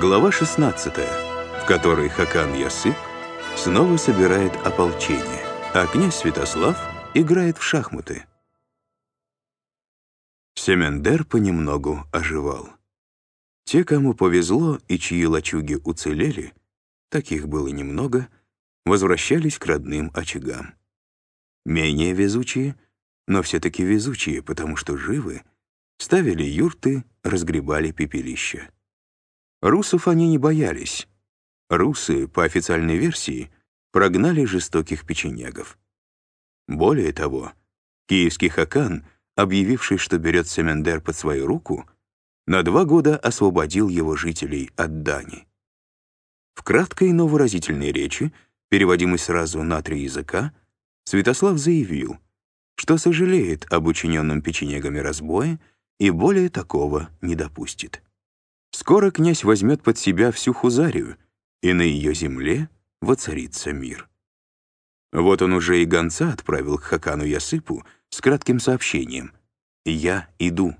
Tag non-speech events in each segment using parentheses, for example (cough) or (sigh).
Глава 16, в которой Хакан Ясып снова собирает ополчение, а князь Святослав играет в шахматы. Семендер понемногу оживал. Те, кому повезло и чьи лачуги уцелели, таких было немного, возвращались к родным очагам. Менее везучие, но все-таки везучие, потому что живы, ставили юрты, разгребали пепелища. Русов они не боялись. Русы, по официальной версии, прогнали жестоких печенегов. Более того, киевский хакан, объявивший, что берет Семендер под свою руку, на два года освободил его жителей от дани. В краткой, но выразительной речи, переводимой сразу на три языка, Святослав заявил, что сожалеет об учиненном печенегами разбое и более такого не допустит. Скоро князь возьмет под себя всю Хузарию, и на ее земле воцарится мир. Вот он уже и гонца отправил к Хакану Ясыпу с кратким сообщением «Я иду».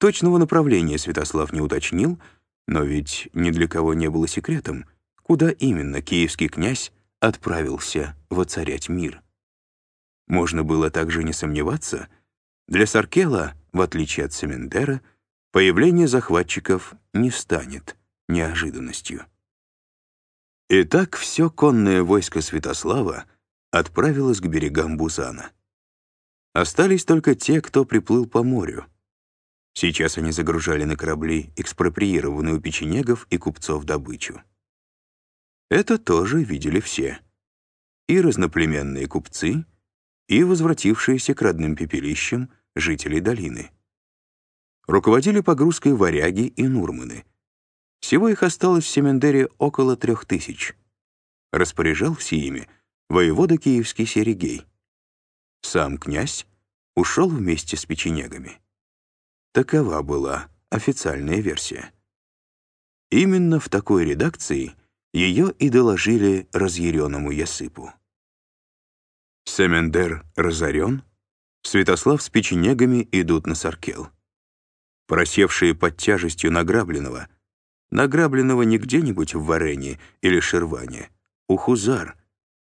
Точного направления Святослав не уточнил, но ведь ни для кого не было секретом, куда именно киевский князь отправился воцарять мир. Можно было также не сомневаться, для Саркела, в отличие от Семендера, появление захватчиков не станет неожиданностью. Итак, все конное войско Святослава отправилось к берегам Бузана. Остались только те, кто приплыл по морю. Сейчас они загружали на корабли экспроприированную печенегов и купцов добычу. Это тоже видели все. И разноплеменные купцы, и возвратившиеся к родным пепелищам жители долины руководили погрузкой варяги и нурманы. Всего их осталось в Семендере около трех тысяч. Распоряжал все ими воевода киевский Серегей. Сам князь ушел вместе с печенегами. Такова была официальная версия. Именно в такой редакции ее и доложили разъяренному Ясыпу. Семендер разорен, Святослав с печенегами идут на Саркел просевшие под тяжестью награбленного. Награбленного не где-нибудь в Варене или Шерване. У Хузар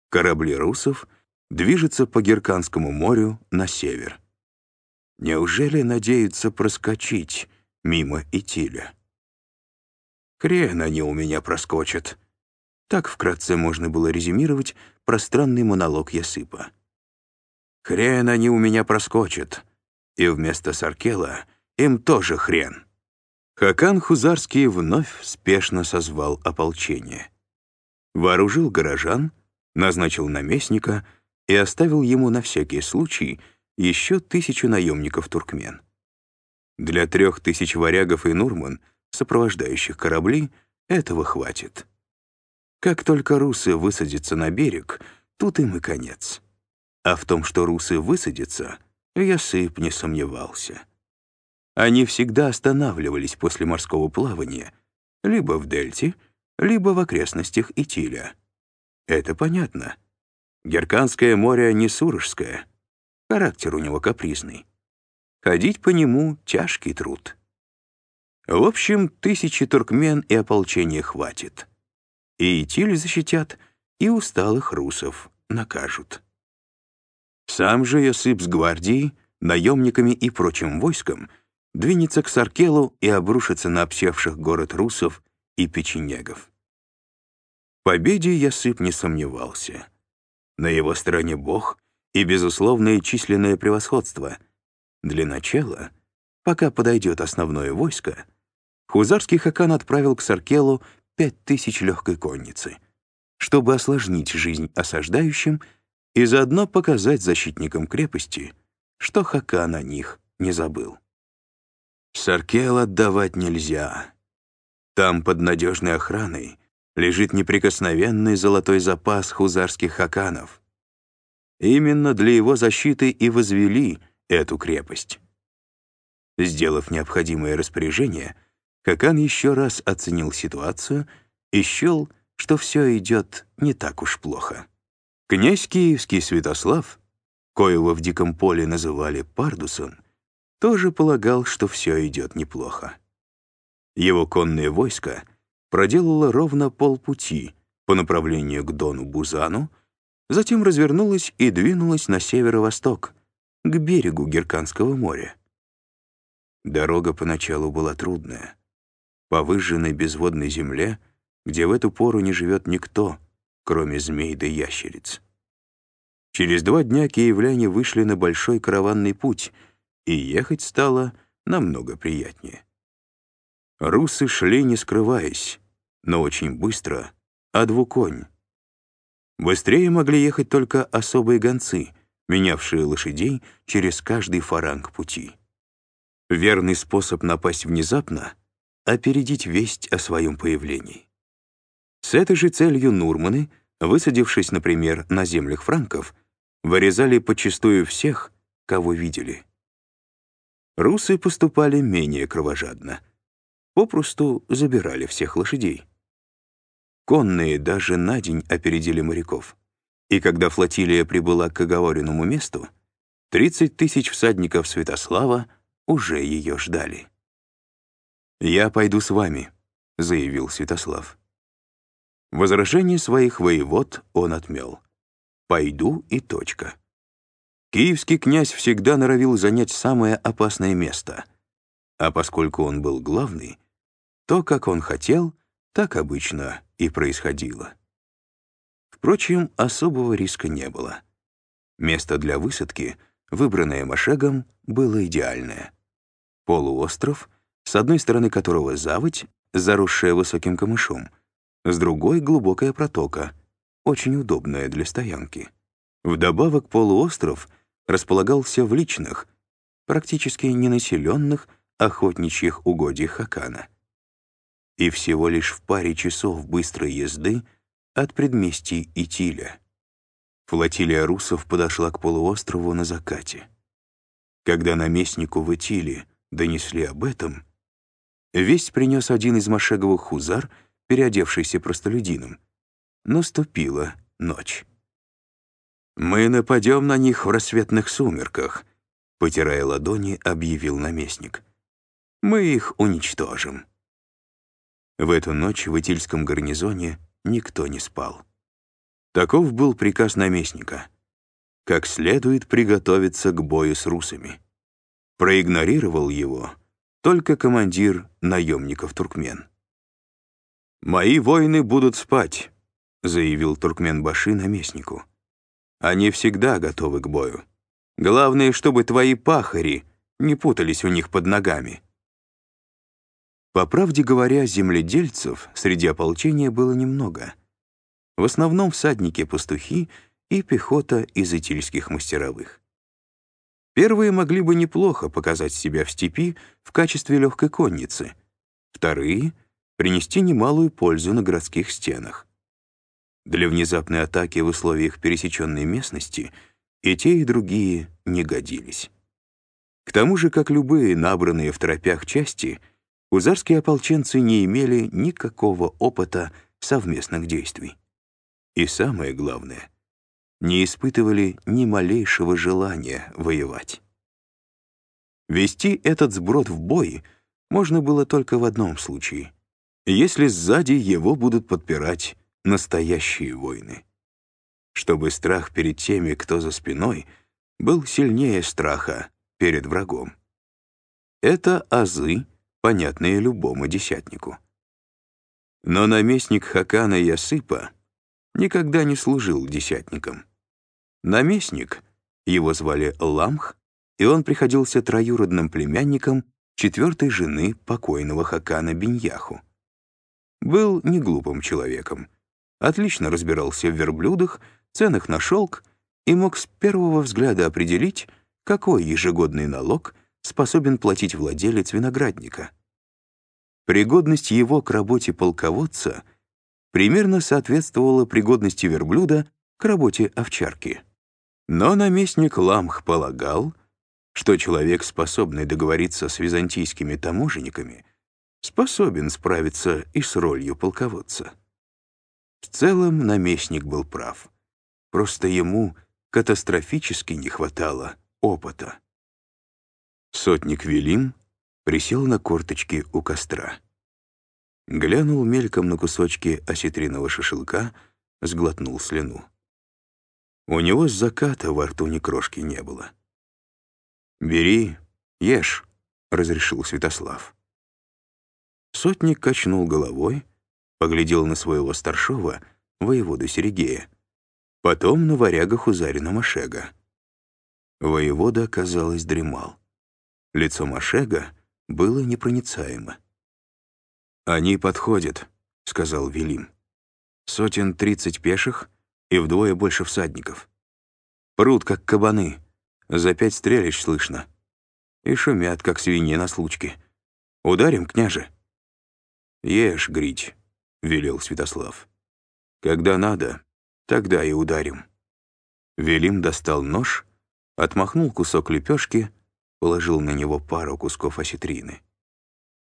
корабли русов движутся по Герканскому морю на север. Неужели надеются проскочить мимо Итиля? Хрен они у меня проскочат. Так вкратце можно было резюмировать пространный монолог Ясыпа. Хрен они у меня проскочат. И вместо Саркела — им тоже хрен. Хакан Хузарский вновь спешно созвал ополчение. Вооружил горожан, назначил наместника и оставил ему на всякий случай еще тысячу наемников-туркмен. Для трех тысяч варягов и нурман, сопровождающих корабли, этого хватит. Как только русы высадятся на берег, тут им и конец. А в том, что русы высадятся, Ясып не сомневался. Они всегда останавливались после морского плавания либо в Дельте, либо в окрестностях Итиля. Это понятно. Герканское море не Сурожское. Характер у него капризный. Ходить по нему — тяжкий труд. В общем, тысячи туркмен и ополчения хватит. И Итиль защитят, и усталых русов накажут. Сам же Йосип с гвардией, наемниками и прочим войском — двинется к Саркелу и обрушится на обсевших город русов и печенегов. В победе Ясып не сомневался. На его стороне Бог и безусловное численное превосходство. Для начала, пока подойдет основное войско, Хузарский хакан отправил к Саркелу пять тысяч легкой конницы, чтобы осложнить жизнь осаждающим и заодно показать защитникам крепости, что хакан о них не забыл. Саркел отдавать нельзя. Там под надежной охраной лежит неприкосновенный золотой запас хузарских хаканов. Именно для его защиты и возвели эту крепость. Сделав необходимое распоряжение, Хакан еще раз оценил ситуацию и счел, что все идет не так уж плохо. Князь Киевский Святослав, коего в Диком поле называли Пардусом, тоже полагал, что все идет неплохо. Его конное войско проделало ровно полпути по направлению к Дону Бузану, затем развернулось и двинулось на северо-восток, к берегу Герканского моря. Дорога поначалу была трудная. По выжженной безводной земле, где в эту пору не живет никто, кроме змей да ящериц. Через два дня киевляне вышли на большой караванный путь, и ехать стало намного приятнее. Русы шли, не скрываясь, но очень быстро, а двуконь. Быстрее могли ехать только особые гонцы, менявшие лошадей через каждый фаранг пути. Верный способ напасть внезапно — опередить весть о своем появлении. С этой же целью Нурманы, высадившись, например, на землях франков, вырезали почастую всех, кого видели. Русы поступали менее кровожадно. Попросту забирали всех лошадей. Конные даже на день опередили моряков. И когда флотилия прибыла к оговоренному месту, 30 тысяч всадников Святослава уже ее ждали. «Я пойду с вами», — заявил Святослав. Возражение своих воевод он отмел. «Пойду и точка». Киевский князь всегда норовил занять самое опасное место, а поскольку он был главный, то, как он хотел, так обычно и происходило. Впрочем, особого риска не было. Место для высадки, выбранное Машегом, было идеальное. Полуостров, с одной стороны которого заводь, заросшая высоким камышом, с другой — глубокая протока, очень удобная для стоянки. Вдобавок полуостров располагался в личных, практически ненаселенных охотничьих угодьях Хакана. И всего лишь в паре часов быстрой езды — от предместий Итиля. Флотилия русов подошла к полуострову на закате. Когда наместнику в Итиле донесли об этом, весть принес один из машеговых хузар, переодевшийся простолюдином. Наступила ночь. «Мы нападем на них в рассветных сумерках», — потирая ладони, объявил наместник. «Мы их уничтожим». В эту ночь в Итильском гарнизоне никто не спал. Таков был приказ наместника. Как следует приготовиться к бою с русами. Проигнорировал его только командир наемников Туркмен. «Мои воины будут спать», — заявил Туркмен-Баши наместнику. «Они всегда готовы к бою. Главное, чтобы твои пахари не путались у них под ногами». По правде говоря, земледельцев среди ополчения было немного. В основном всадники-пастухи и пехота из итильских мастеровых. Первые могли бы неплохо показать себя в степи в качестве легкой конницы, вторые — принести немалую пользу на городских стенах. Для внезапной атаки в условиях пересеченной местности и те, и другие не годились. К тому же, как любые набранные в тропях части — Узарские ополченцы не имели никакого опыта совместных действий. И самое главное, не испытывали ни малейшего желания воевать. Вести этот сброд в бой можно было только в одном случае, если сзади его будут подпирать настоящие войны. Чтобы страх перед теми, кто за спиной, был сильнее страха перед врагом. Это азы понятные любому десятнику. Но наместник Хакана Ясыпа никогда не служил десятником. Наместник, его звали Ламх, и он приходился троюродным племянником четвертой жены покойного Хакана Беньяху. Был неглупым человеком, отлично разбирался в верблюдах, ценах на шелк и мог с первого взгляда определить, какой ежегодный налог способен платить владелец виноградника. Пригодность его к работе полководца примерно соответствовала пригодности верблюда к работе овчарки. Но наместник Ламх полагал, что человек, способный договориться с византийскими таможенниками, способен справиться и с ролью полководца. В целом наместник был прав. Просто ему катастрофически не хватало опыта. Сотник Велим присел на корточки у костра. Глянул мельком на кусочки осетриного шашлыка, сглотнул слюну. У него с заката во рту ни крошки не было. «Бери, ешь», — разрешил Святослав. Сотник качнул головой, поглядел на своего старшего, воеводу Сергея, потом на варяга Хузарина Машега. Воевода, казалось, дремал. Лицо Машега было непроницаемо. «Они подходят», — сказал Велим. «Сотен тридцать пеших и вдвое больше всадников. Прут, как кабаны, за пять стрелищ слышно. И шумят, как свиньи на случке. Ударим, княже?» «Ешь, грить», — велел Святослав. «Когда надо, тогда и ударим». Велим достал нож, отмахнул кусок лепешки, положил на него пару кусков осетрины.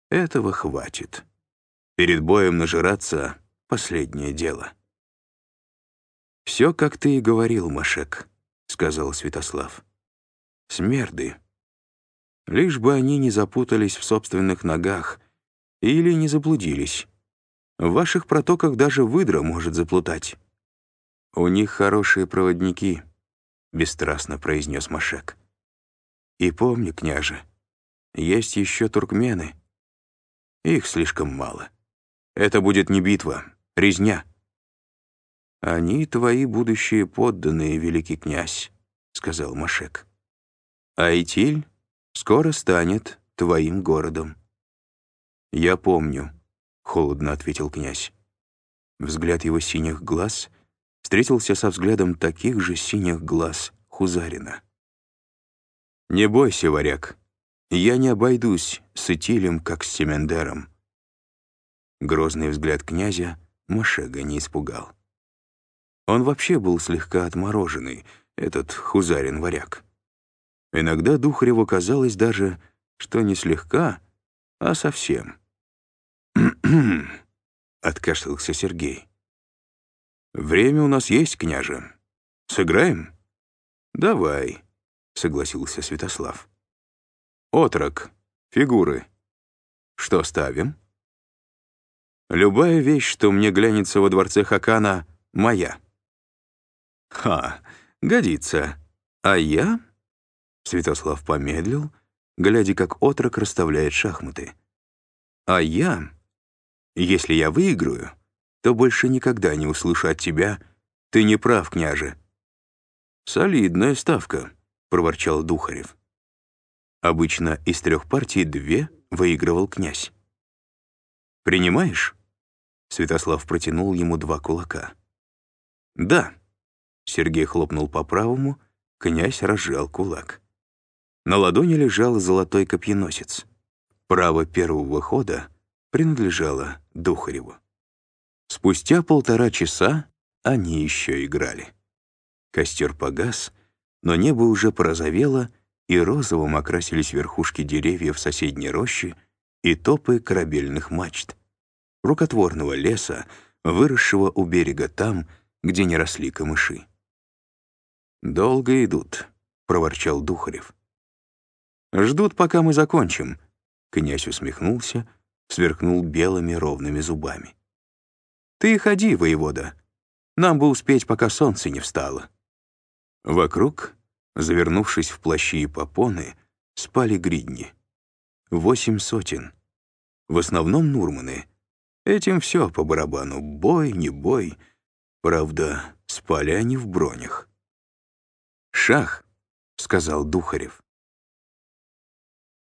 «Этого хватит. Перед боем нажираться — последнее дело». «Все, как ты и говорил, Машек», — сказал Святослав. «Смерды. Лишь бы они не запутались в собственных ногах или не заблудились. В ваших протоках даже выдра может заплутать. У них хорошие проводники, бесстрастно произнес Машек. И помни, княже, есть еще туркмены. Их слишком мало. Это будет не битва, резня. Они твои будущие подданные, великий князь, сказал Машек. А Итиль скоро станет твоим городом. «Я помню», — холодно ответил князь. Взгляд его синих глаз встретился со взглядом таких же синих глаз Хузарина. «Не бойся, варяг, я не обойдусь с Итилем, как с Семендером». Грозный взгляд князя Машега не испугал. Он вообще был слегка отмороженный, этот Хузарин-варяг. Иногда Духареву казалось даже, что не слегка, а совсем. (clears throat) откашлялся Сергей. «Время у нас есть, княже. Сыграем?» «Давай», — согласился Святослав. «Отрок. Фигуры. Что ставим?» «Любая вещь, что мне глянется во дворце Хакана, моя». «Ха, годится. А я?» Святослав помедлил, глядя, как отрок расставляет шахматы. «А я, если я выиграю, то больше никогда не услышу от тебя «Ты не прав, княже». «Солидная ставка», — проворчал Духарев. Обычно из трех партий две выигрывал князь. «Принимаешь?» Святослав протянул ему два кулака. «Да». Сергей хлопнул по правому, князь разжал кулак. На ладони лежал золотой копьеносец. Право первого хода принадлежало Духареву. Спустя полтора часа они еще играли. Костер погас, но небо уже порозовело, и розовым окрасились верхушки деревьев соседней рощи и топы корабельных мачт, рукотворного леса, выросшего у берега там, где не росли камыши. «Долго идут», — проворчал Духарев. Ждут, пока мы закончим». Князь усмехнулся, сверкнул белыми ровными зубами. «Ты ходи, воевода. Нам бы успеть, пока солнце не встало». Вокруг, завернувшись в плащи и попоны, спали гридни. Восемь сотен. В основном нурманы. Этим все по барабану. Бой, не бой. Правда, спали они в бронях. «Шах», — сказал Духарев.